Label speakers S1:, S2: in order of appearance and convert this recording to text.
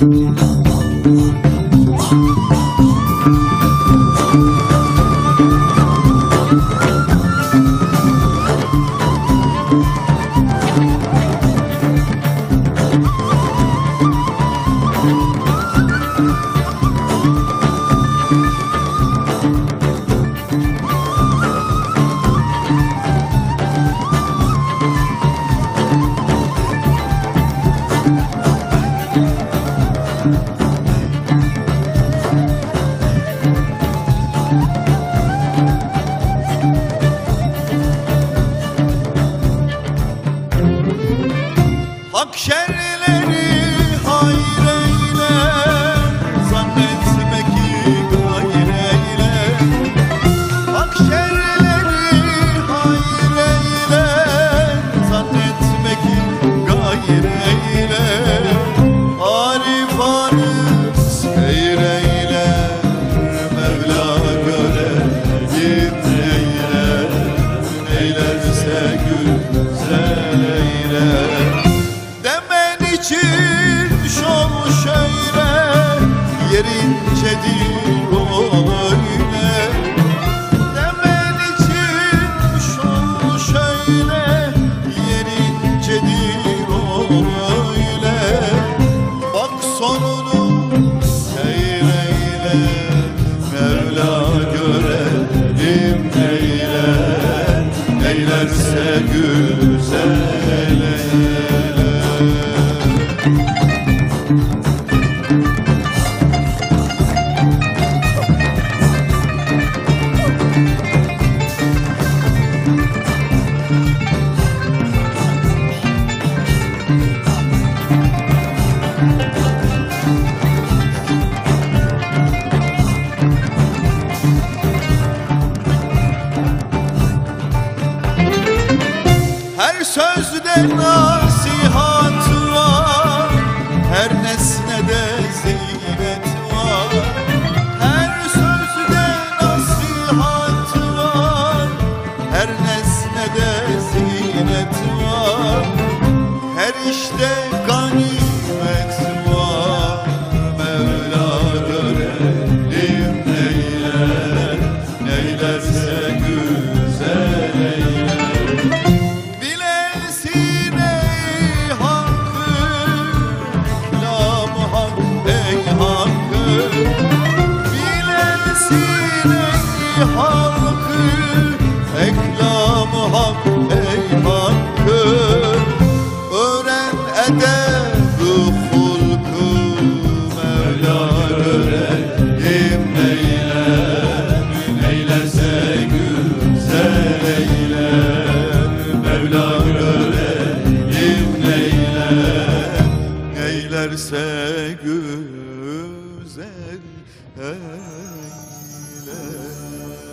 S1: pa ಪಕ್ಷ Mevla görelim sözde nasihat var. Her nesnede zeynet var. Her sözde nasihat var. Her nesnede zinet var. Her işte ganimet ey hakkı Eklam hak ey hakkı. Öğren edeb hulkı Mevla görelim neyler Neylerse güzel eyler Mevla görelim neyler Neylerse güzel oh